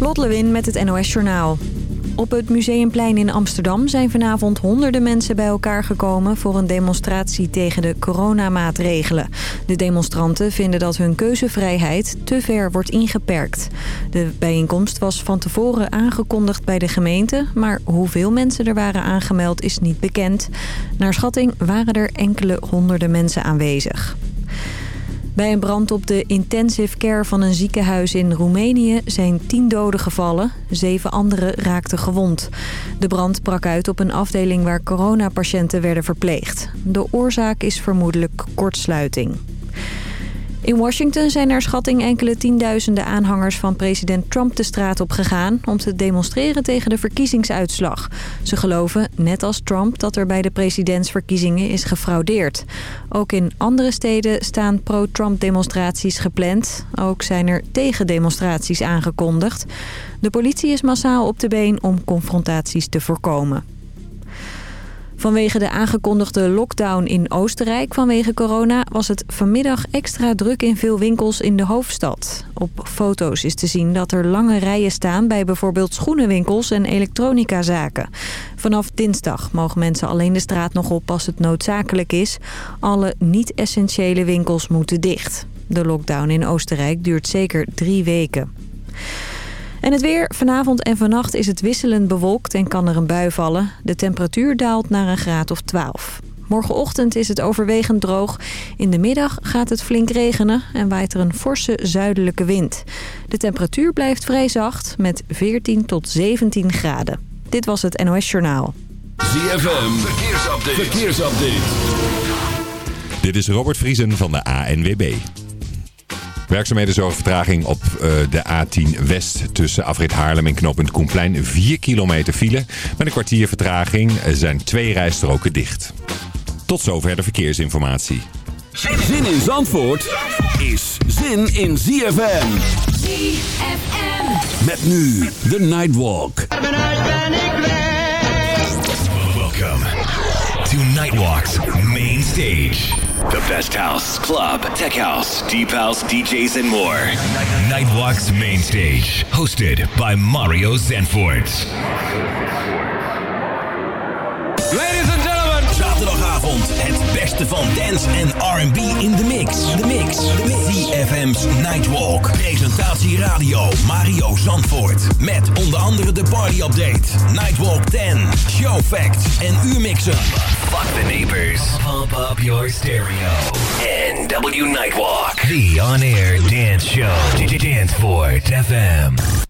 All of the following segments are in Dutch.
Lot Lewin met het NOS Journaal. Op het Museumplein in Amsterdam zijn vanavond honderden mensen bij elkaar gekomen... voor een demonstratie tegen de coronamaatregelen. De demonstranten vinden dat hun keuzevrijheid te ver wordt ingeperkt. De bijeenkomst was van tevoren aangekondigd bij de gemeente... maar hoeveel mensen er waren aangemeld is niet bekend. Naar schatting waren er enkele honderden mensen aanwezig. Bij een brand op de intensive care van een ziekenhuis in Roemenië zijn tien doden gevallen. Zeven anderen raakten gewond. De brand brak uit op een afdeling waar coronapatiënten werden verpleegd. De oorzaak is vermoedelijk kortsluiting. In Washington zijn naar schatting enkele tienduizenden aanhangers van president Trump de straat op gegaan... om te demonstreren tegen de verkiezingsuitslag. Ze geloven, net als Trump, dat er bij de presidentsverkiezingen is gefraudeerd. Ook in andere steden staan pro-Trump demonstraties gepland. Ook zijn er tegendemonstraties aangekondigd. De politie is massaal op de been om confrontaties te voorkomen. Vanwege de aangekondigde lockdown in Oostenrijk vanwege corona... was het vanmiddag extra druk in veel winkels in de hoofdstad. Op foto's is te zien dat er lange rijen staan... bij bijvoorbeeld schoenenwinkels en elektronicazaken. Vanaf dinsdag mogen mensen alleen de straat nog op als het noodzakelijk is. Alle niet-essentiële winkels moeten dicht. De lockdown in Oostenrijk duurt zeker drie weken. En het weer. Vanavond en vannacht is het wisselend bewolkt en kan er een bui vallen. De temperatuur daalt naar een graad of 12. Morgenochtend is het overwegend droog. In de middag gaat het flink regenen en waait er een forse zuidelijke wind. De temperatuur blijft vrij zacht met 14 tot 17 graden. Dit was het NOS Journaal. ZFM. Verkeersupdate. Verkeersupdate. Dit is Robert Vriesen van de ANWB. Werkzaamheden zorgen vertraging op uh, de A10 West tussen Afrit Haarlem en knooppunt Koenplein. 4 kilometer file. Met een kwartier vertraging zijn twee rijstroken dicht. Tot zover de verkeersinformatie. Zin in Zandvoort is zin in ZFM. ZFM. Met nu de Nightwalk. Welcome to Nightwalk's main stage. The best house, club, tech house, deep house, DJs, and more. Nightwalk's main stage, hosted by Mario Zanfort. Ladies and gentlemen. Zaterdagavond het beste van dance en R&B in de mix. De mix. De mix. ZFM's Nightwalk. Presentatie radio Mario Zandvoort. Met onder andere de party update. Nightwalk 10. Show facts en uurmixen. Fuck the neighbors. Pump up your stereo. NW Nightwalk. The on-air dance show. Danceport FM.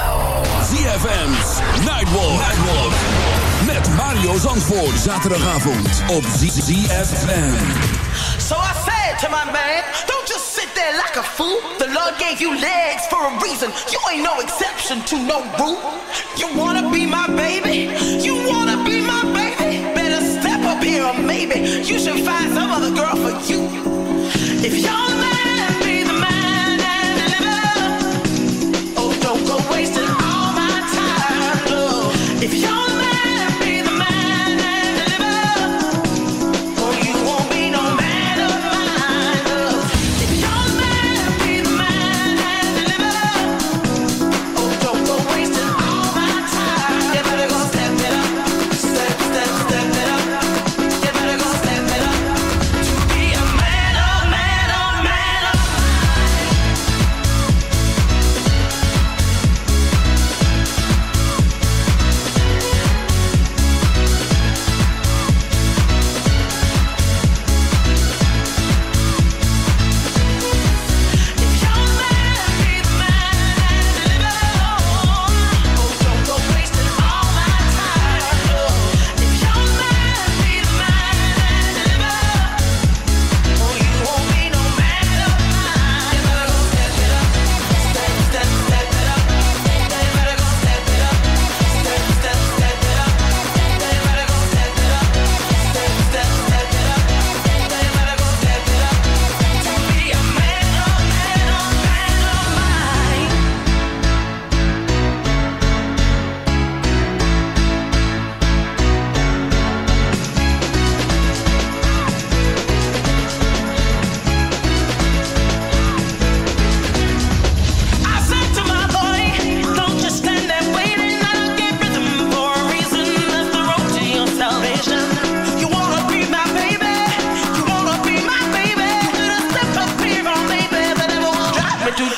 ZFM's Nightwalk. Nightwalk. Met Mario Zandvoort. Zaterdagavond op ZFM. So I said to my man, don't just sit there like a fool. The Lord gave you legs for a reason. You ain't no exception to no rule. You wanna be my baby? You wanna be my baby? Better step up here or maybe you should find some other girl for you. If you're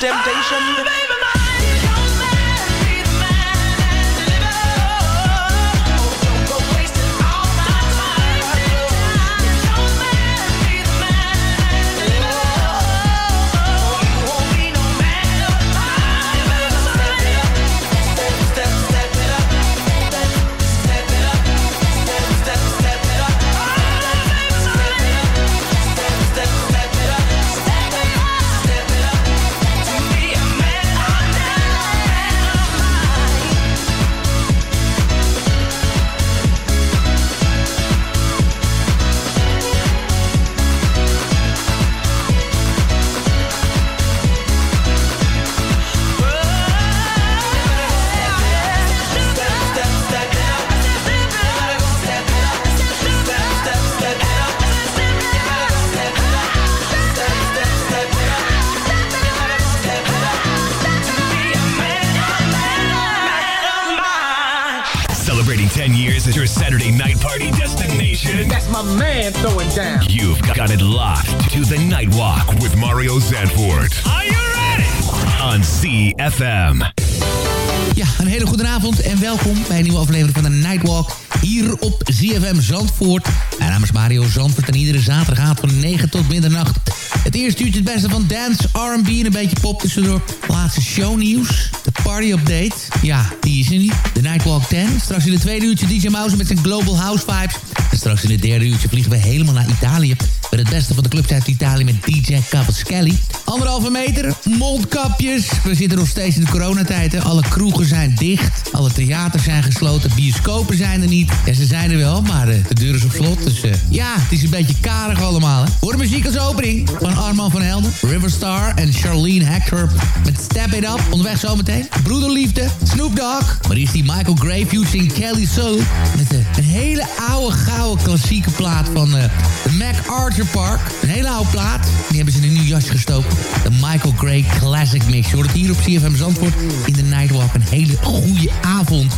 temptation. Ah, tweede uurtje DJ Mouse met zijn Global House Vibes. En straks in het derde uurtje vliegen we helemaal naar Italië. Met het beste van de clubs uit Italië met DJ Cavaschelli. Anderhalve meter, mondkapjes. We zitten nog steeds in de coronatijd. Alle kroegen zijn dicht. Alle theaters zijn gesloten. Bioscopen zijn er niet. Ja, ze zijn er wel, maar uh, de deur is op slot. Dus uh, ja, het is een beetje karig allemaal. Hè. Voor de muziek als opening van Arman van Helden. Riverstar en Charlene Hector met Step It Up. Onderweg zometeen. Broederliefde, Snoop Dogg. Maar is die Michael Gray using Kelly Soul. Met uh, een hele oude, gouden klassieke plaat van de MacArthur Park. Een hele oude plaat. Die hebben ze in een nieuw jasje gestoken. De Michael Gray Classic Mix. Je hoort het hier op CFM Zandvoort in de Nightwalk. Een hele goede avond.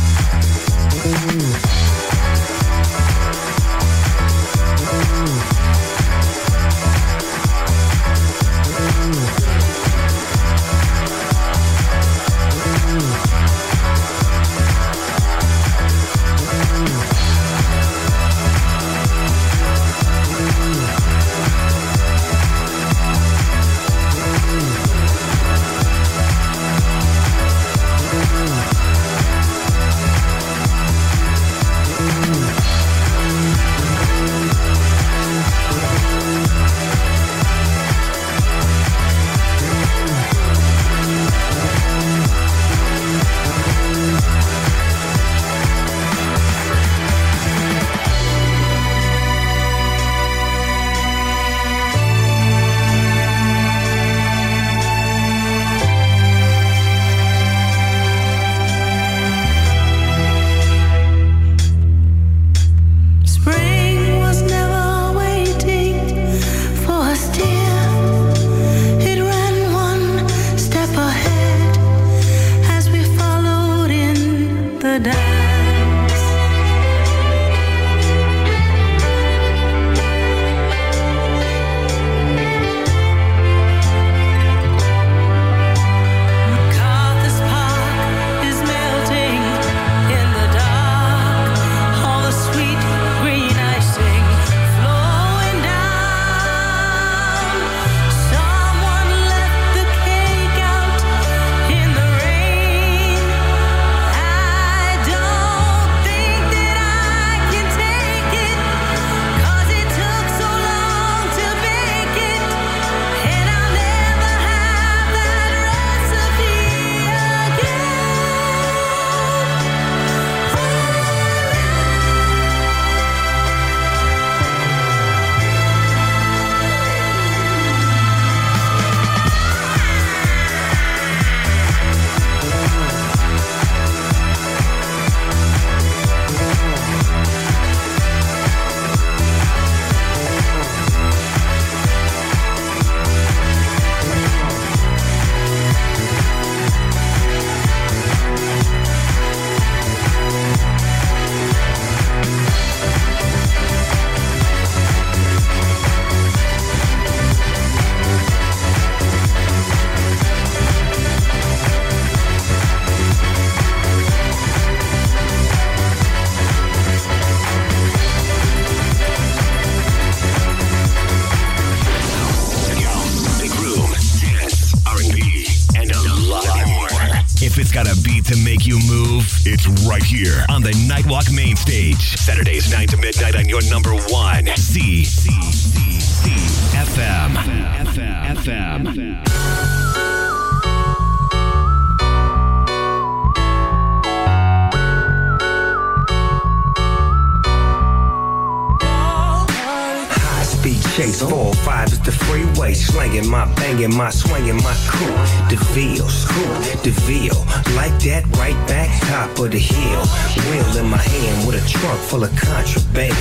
Chase. Four five is the freeway, slanging my banging my swinging my crew. DeVille, screw DeVille, like that right back top of the hill. Wheel in my hand with a trunk full of contraband.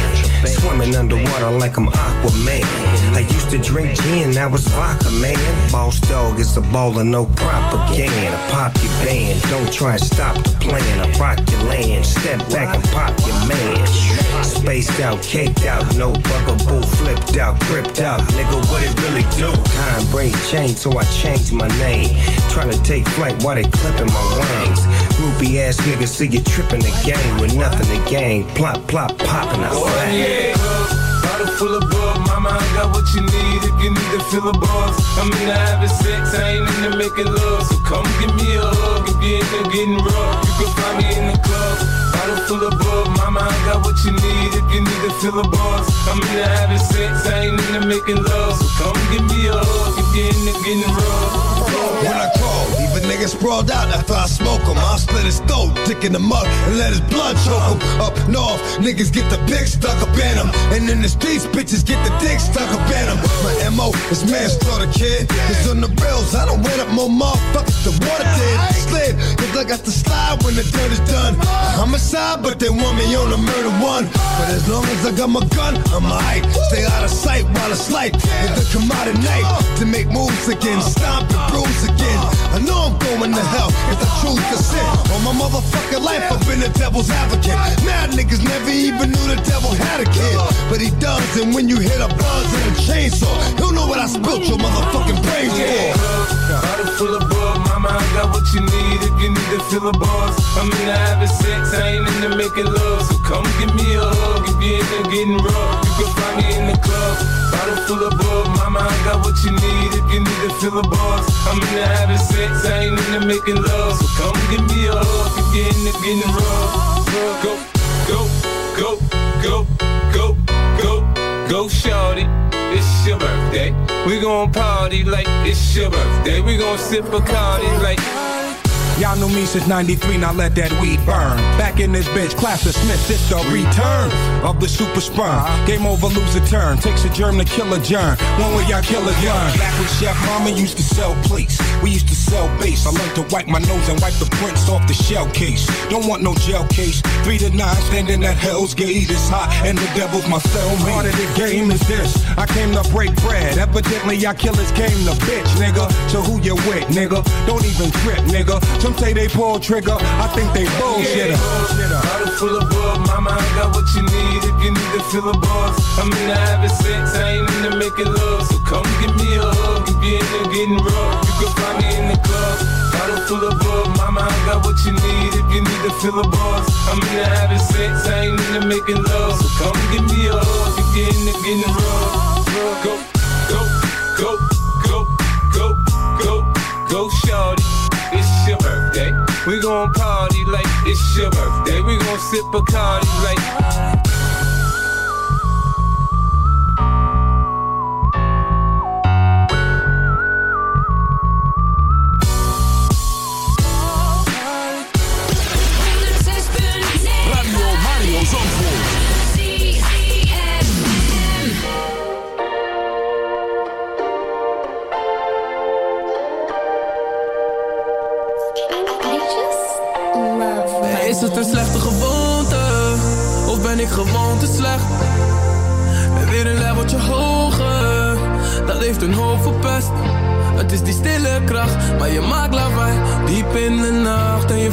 Swimming underwater like I'm Aquaman. I used to drink gin, now it's vodka, man. Boss dog is a baller, no propaganda. Pop your band, don't try and stop the plan. I rock your land, step back and pop your man. Spaced out, caked out, no bugaboo, flipped out, gripped out. Nigga, what it really do? Time brings change, so I changed my name. Trying to take flight while they clipping my wings. Groupie ass niggas see you tripping the game with nothing to gain. Plop, plop, popping out. Oh, yeah. Bottle full of bug, mama, I got what you need if you need to fill a buzz. I'm into having sex, I ain't into making love. So come give me a hug if you're into getting rough. You can find me in the club. Bottle full of bug, mama, I got what you need if you need to fill a buzz. I'm into having sex, I ain't into making love. So come give me a hug if you're into getting rough. Nigga sprawled out after I smoke him. I'll split his throat, dick in the mud, and let his blood choke him. Up north, niggas get the pick stuck up in them. And in the streets, bitches get the dick stuck up in them. My MO is manslaughter, kid. Cause on the rails, I don't wait up more motherfuckers the water did. Slid, cause I got to slide when the dirt is done. I'm a side, but they want me on a murder one. But as long as I got my gun, I'm alright. Stay out of sight while it's light. If they come out at night to make moves again, stomp the bruise again. I know I'm going to hell if the truth is sin. All my motherfucking life, I've been the devil's advocate. Mad niggas never even knew the devil had a kid. But he does, and when you hit a buzz and a chainsaw, you'll know what I spilt your motherfucking brains for. Bottle full of bug, mama, I got what you need if you need to fill a buzz. I'm into having sex, I ain't into making love. So come give me a hug if you're into getting rough. You can find me in the club. Bottle full of bug, mama, I got what you need if you need to fill a buzz. I'm into having sex, I ain't into making love. So come give me a hug if you're into getting rough. Go, go, go, go, go, go, go, shorty. It's your birthday. We gon' party like it's your birthday. We gon' sip a like. Y'all knew me since 93, now let that weed burn. Back in this bitch, class of Smith, it's the return of the super sperm. Game over, lose a turn. Takes a germ to kill a germ. One way y'all kill a germ. Back when Chef Mama used to sell plates, we used to sell base. I learned to wipe my nose and wipe the prints off the shell case. Don't want no gel case. Three to nine, standing at Hell's Gate. It's hot, and the devil's my cellmate. Part of the game is this. I came to break bread. Evidently, y'all killers came to bitch, nigga. So who you with, nigga? Don't even trip, nigga. Some say they pull trigger, I think they bullshit. Bottle full of bug, mama, I got what you need if you need to fill a buzz. I'm into having sex, I ain't into making love. So come give me a hug if you're into getting rough. You can find me in the club. Bottle full of bug, mama, I got what you need if you need to fill a buzz. I'm into having sex, I ain't into making love. So come give me a hug if you're into getting rough. Go, We gon' party like it's your birthday. We gon' sip a like.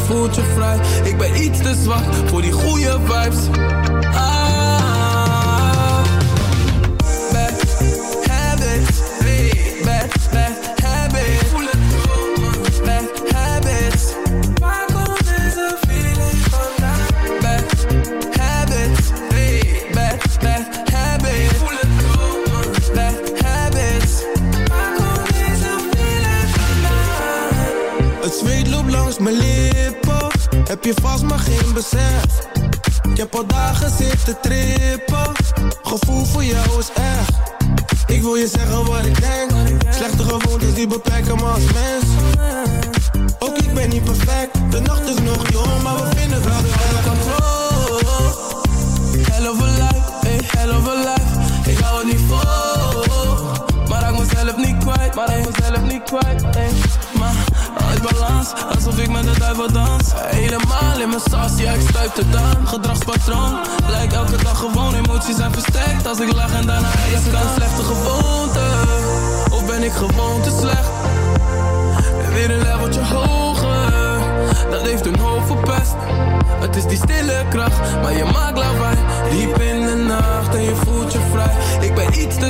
Voelt je vrij. Ik ben iets te zwak Voor die goede vibes dagen zitten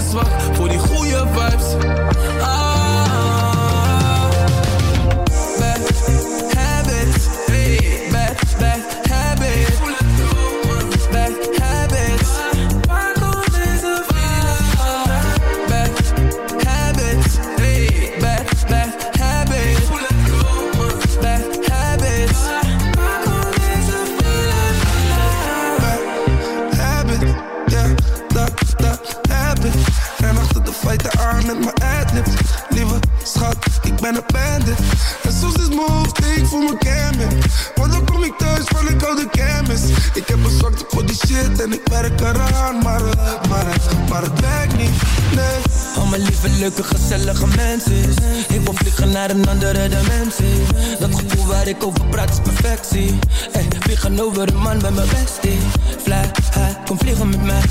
ben iets te zwak voor die goede vibes ik over praat is perfectie Ey, vliegen over een man met mijn bestie. Fly high, kom vliegen met mij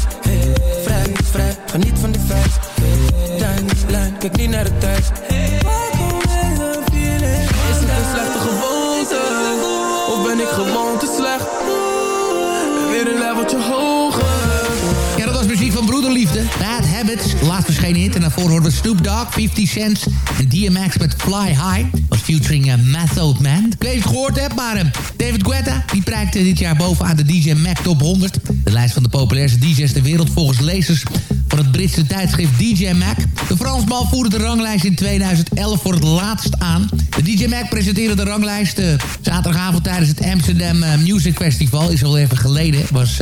verschenen hit. En daarvoor we Snoop Dogg, 50 Cent en DMX met Fly High. Was featuring uh, Method Man. Ik weet niet of je het gehoord hebt, maar uh, David Guetta... die prijkte dit jaar bovenaan de DJ Mac Top 100. De lijst van de populairste DJ's ter wereld volgens lezers... van het Britse tijdschrift DJ Mac. De Fransman voerde de ranglijst in 2011 voor het laatst aan. De DJ Mac presenteerde de ranglijst uh, zaterdagavond tijdens het Amsterdam Music Festival. Is al even geleden. Was,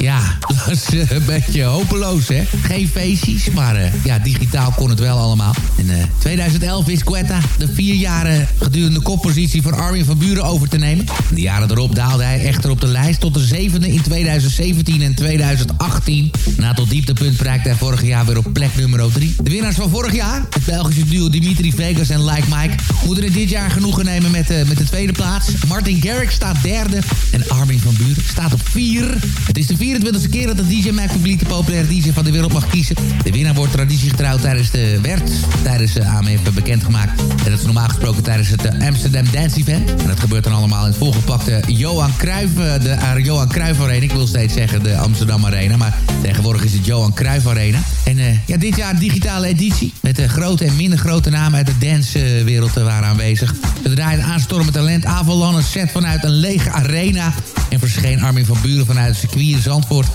ja, was een beetje hopeloos, hè. Geen feestjes, maar ja, digitaal kon het wel allemaal. In 2011 is Quetta de vier jaren gedurende koppositie van Armin van Buren over te nemen. De jaren erop daalde hij echter op de lijst tot de zevende in 2017 en 2018. Na tot dieptepunt bereikte hij vorig jaar weer op plek nummer 3. De winnaars van vorig jaar, het Belgische duo Dimitri Vegas en Like Mike... moeten dit jaar genoegen nemen met, uh, met de tweede plaats. Martin Garrix staat derde en Armin van Buren staat op vier. Het is de 24e keer dat de DJ Mac publiek de populaire DJ van de wereld mag kiezen. De winnaar wordt traditiegetrouw tijdens de werd, tijdens de AMF bekendgemaakt. En dat is normaal gesproken tijdens het uh, Amsterdam Dance Event. En dat gebeurt dan allemaal in het volgepakte Johan Cruijff, uh, de uh, Johan Cruijff Arena. Ik wil steeds zeggen de Amsterdam Arena, maar tegenwoordig is het Johan Cruijff Arena. En ja, dit jaar een digitale editie met de grote en minder grote namen uit de dancewereld waren aanwezig. We draaien aanstormend talent Avalon set vanuit een lege arena. En verscheen Armin van Buren vanuit het circuit in Zandvoort.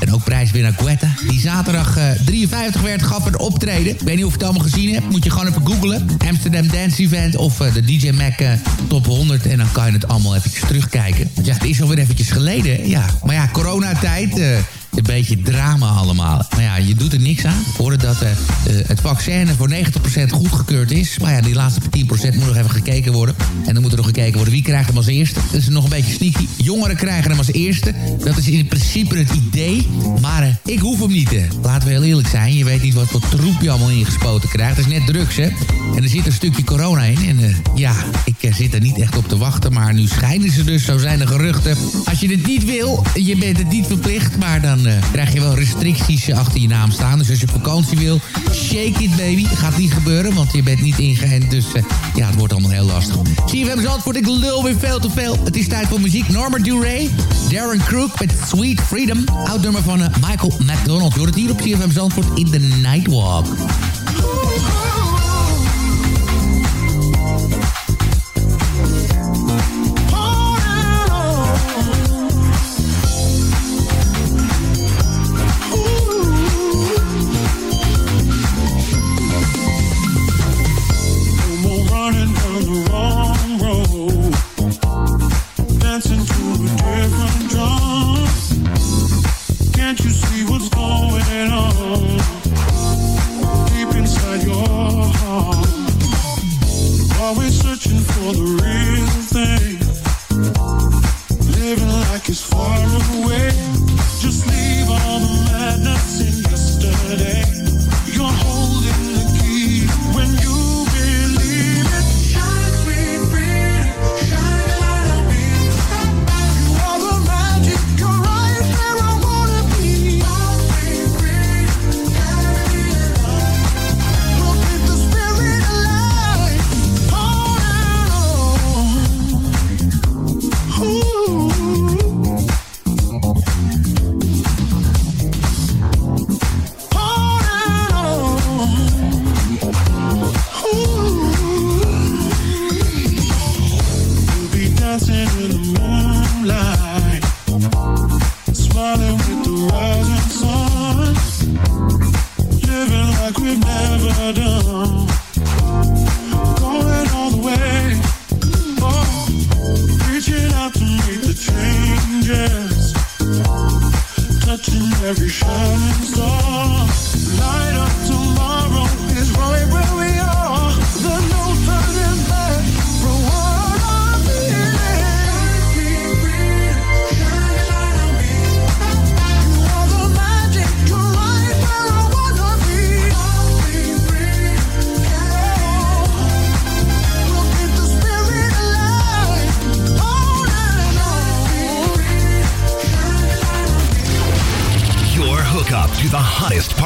En ook prijswinnaar Guetta, die zaterdag uh, 53 werd, gaf een optreden. Ik weet niet of je het allemaal gezien Moet je gewoon even googlen. Amsterdam Dance Event of uh, de DJ Mac uh, Top 100. En dan kan je het allemaal eventjes terugkijken. Ja, het is alweer eventjes geleden. Ja, maar ja, coronatijd... een beetje drama allemaal. Maar ja, je doet er niks aan. Horen dat uh, het vaccin voor 90% goedgekeurd is. Maar ja, die laatste 10% moet nog even gekeken worden. En dan moet er nog gekeken worden wie krijgt hem als eerste. Dat is nog een beetje sneaky. Jongeren krijgen hem als eerste. Dat is in principe het idee. Maar uh, ik hoef hem niet. Uh. Laten we heel eerlijk zijn. Je weet niet wat voor troep je allemaal ingespoten krijgt. Het is net drugs, hè. En er zit een stukje corona in. En ja, ik zit er niet echt op te wachten. Maar nu schijnen ze dus. Zo zijn de geruchten. Als je het niet wil, je bent het niet verplicht. Maar dan uh, krijg je wel restricties achter je naam staan. Dus als je op vakantie wil, shake it baby. Gaat niet gebeuren, want je bent niet ingeënt. Dus uh, ja, het wordt allemaal heel lastig. CFM Zandvoort, ik lul weer veel te veel. Het is tijd voor muziek. Norma Duray, Darren Crook met Sweet Freedom. Oud nummer van uh, Michael McDonald. Je het hier op CFM Zandvoort in The Nightwalk.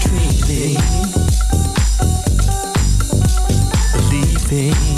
dreaming, believing.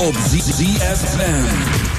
op ZFM.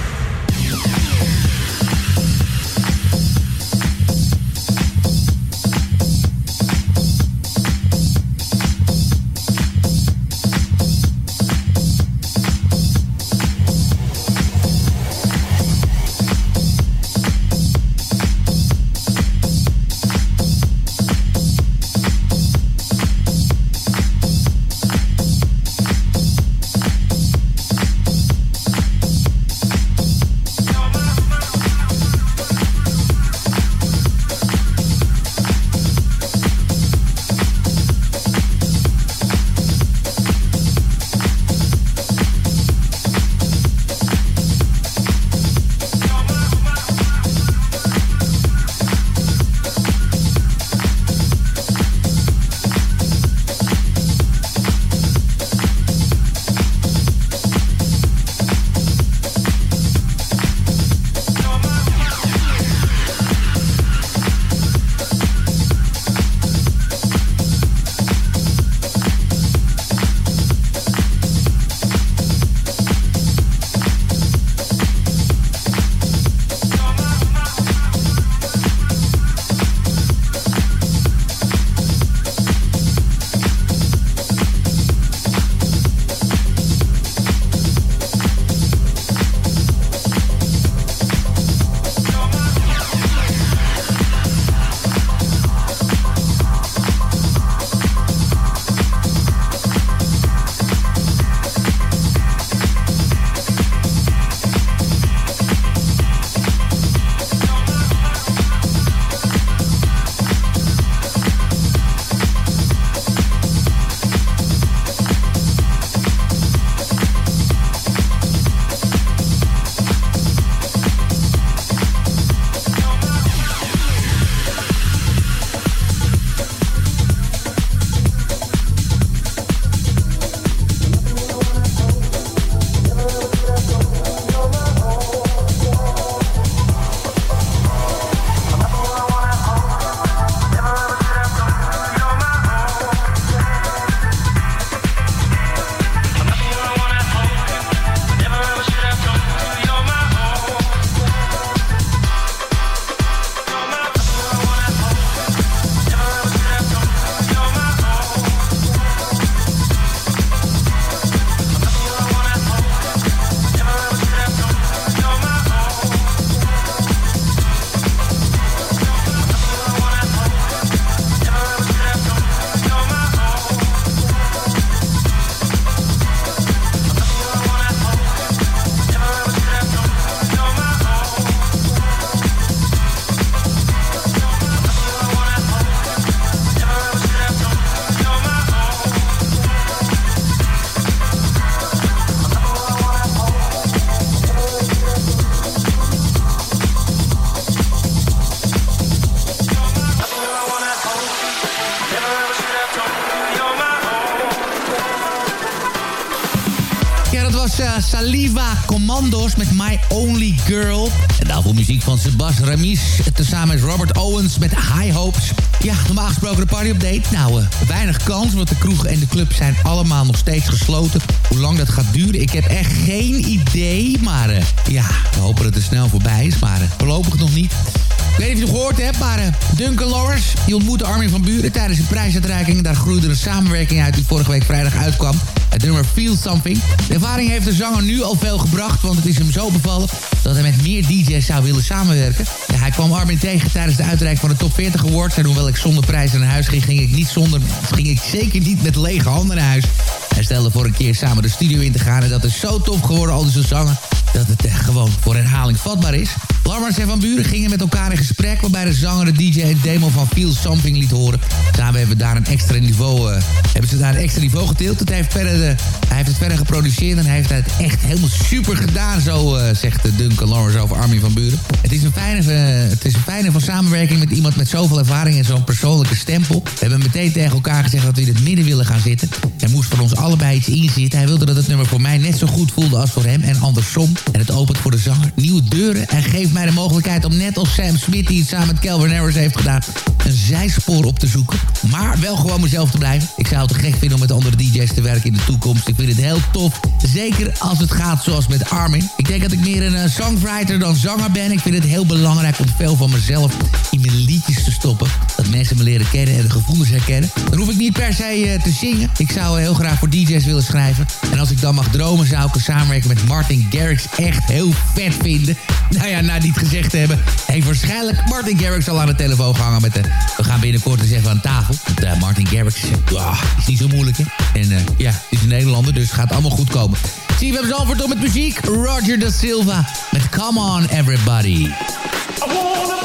Eh, Saliva Commandos met My Only Girl. En daarvoor muziek van Sebas Ramis. Tezamen met Robert Owens met High Hopes. Ja, normaal gesproken de party update. Nou, eh, weinig kans, want de kroeg en de club zijn allemaal nog steeds gesloten. Hoe lang dat gaat duren, ik heb echt geen idee. Maar eh, ja, we hopen dat het snel voorbij is. Maar voorlopig nog niet. Ik weet niet of je het gehoord hebt, maar Duncan Lawrence... die ontmoette Armin van Buren tijdens een prijsuitreiking. Daar groeide een samenwerking uit die vorige week vrijdag uitkwam. Het nummer Feel Something. De ervaring heeft de zanger nu al veel gebracht... want het is hem zo bevallen dat hij met meer DJ's zou willen samenwerken. Hij kwam Armin tegen tijdens de uitreiking van de Top 40 Awards... en hoewel ik zonder prijs naar huis ging... ging ik, niet zonder, ging ik zeker niet met lege handen naar huis. Hij stelde voor een keer samen de studio in te gaan... en dat is zo tof geworden, al deze zanger... dat het eh, gewoon voor herhaling vatbaar is. Lammers en Van Buren gingen met elkaar in gesprek... waarbij de zanger de DJ een demo van Feel Something liet horen. Samen hebben, we daar een extra niveau, eh, hebben ze daar een extra niveau gedeeld. Het heeft verder, eh, hij heeft het verder geproduceerd en hij heeft het echt helemaal super gedaan... zo eh, zegt Duncan Lawrence over Armin van Buren. Het is, een fijne, het is een fijne van samenwerking met iemand met zoveel ervaring... en zo'n persoonlijke stempel. We hebben meteen tegen elkaar gezegd dat we in het midden willen gaan zitten. Er moest voor ons allebei iets inzitten. Hij wilde dat het nummer voor mij net zo goed voelde als voor hem en andersom. En het opent voor de zanger nieuwe deuren en geeft mij de mogelijkheid om net als Sam Smith... die het samen met Calvin Harris heeft gedaan... een zijspoor op te zoeken. Maar wel gewoon mezelf te blijven. Ik zou het te gek vinden om met andere DJ's te werken in de toekomst. Ik vind het heel tof. Zeker als het gaat zoals met Armin. Ik denk dat ik meer een eh, songwriter dan zanger ben. Ik vind het heel belangrijk om veel van mezelf in mijn liedjes te stoppen. Dat mensen me leren kennen en de gevoelens herkennen. Dan hoef ik niet per se eh, te zingen. Ik zou heel graag voor DJ's willen schrijven. En als ik dan mag dromen zou ik een samenwerking met Martin Garrix echt heel vet vinden. Nou ja, na dit gezegd te hebben, heeft waarschijnlijk Martin Garrix al aan de telefoon gehangen met de... We gaan binnenkort eens even aan tafel. Want, eh, Martin Garrix is niet zo moeilijk, hè? En eh, ja, is een Nederlander, dus gaat allemaal goed komen. Zie, we hebben ze antwoord op met muziek. Roger da Silva met Come On Everybody. I wanna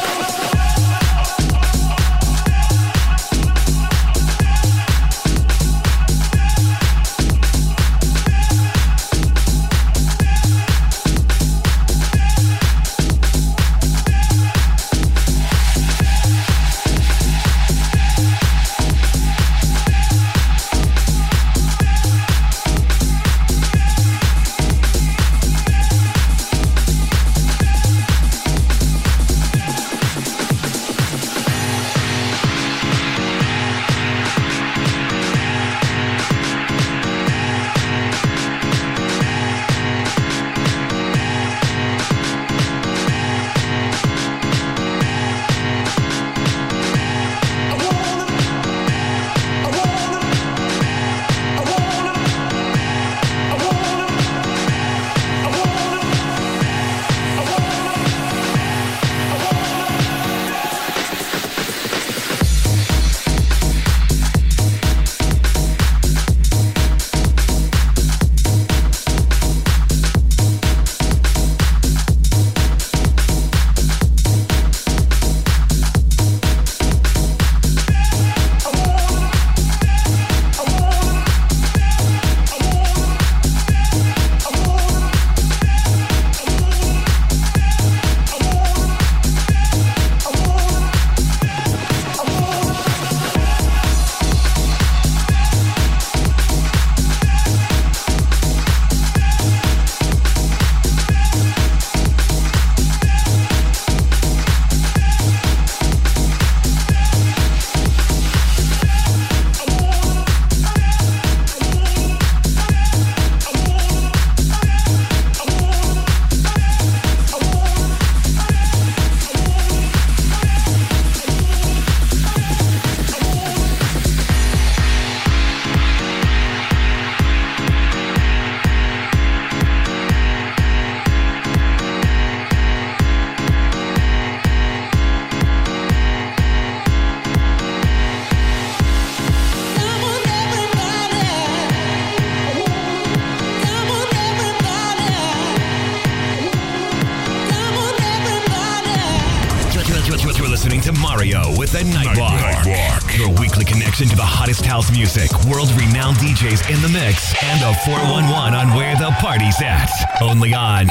Only on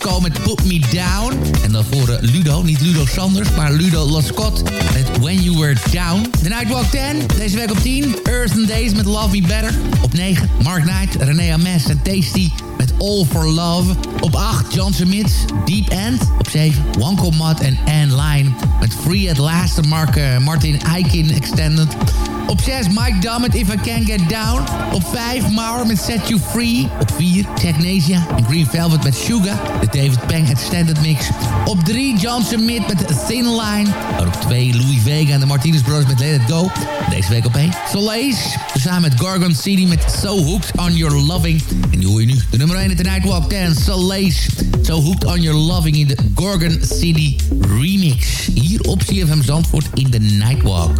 Roscoe met Put Me Down. En dan voor eh, Ludo, niet Ludo Sanders, maar Ludo Lascott met When You Were Down. The Nightwalk 10, deze week op 10. Earth and Days met Love Me Better. Op 9, Mark Knight, René Ames en Tasty met All For Love. Op 8, John Smith, Deep End. Op 7, Wanko Mud en Anne Line met Free At Last. Mark, uh, Martin Eikin Extended. Op 6 Mike Dummett, If I Can't Get Down. Op 5 Mauer met Set You Free. Op 4 Technasia en Green Velvet met Sugar. De David Peng Extended Mix. Op 3 John Smith met Thin Line. En op 2 Louis Vega en de Martinez Brothers met Let It Go. Deze week op 1 Soleil. Samen met Gorgon City met So Hooked On Your Loving. En die hoor je nu. De nummer 1 in de Nightwalk 10. Soleil. So Hooked On Your Loving in de Gorgon City remix. Hier op CFM Zandvoort in de Nightwalk.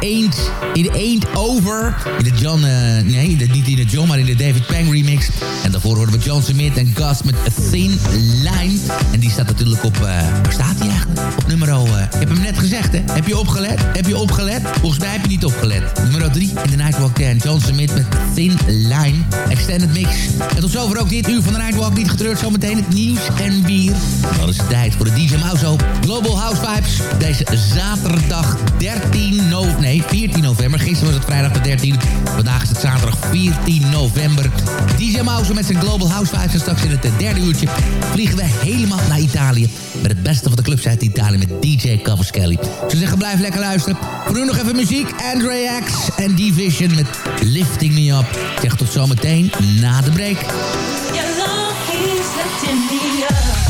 Ain't, in Ain't Over. In de John, uh, nee, niet in de John, maar in de David Pang remix. En daarvoor horen we John Smith en Gus met A Thin Line. En die staat Dan is het tijd voor de DJ Mouse Global House Vibes. Deze zaterdag 13 november. Nee, 14 november. Gisteren was het vrijdag de 13. Vandaag is het zaterdag 14 november. DJ Mouse met zijn Global House Vibes. En straks in het derde uurtje vliegen we helemaal naar Italië. Met het beste van de clubs uit Italië met DJ Cavaschelli. Ze zeggen blijf lekker luisteren. Voor nu nog even muziek. Andre X en Division met Lifting Me Up. Ik zeg tot zometeen na de break. Your love keeps lifting me up.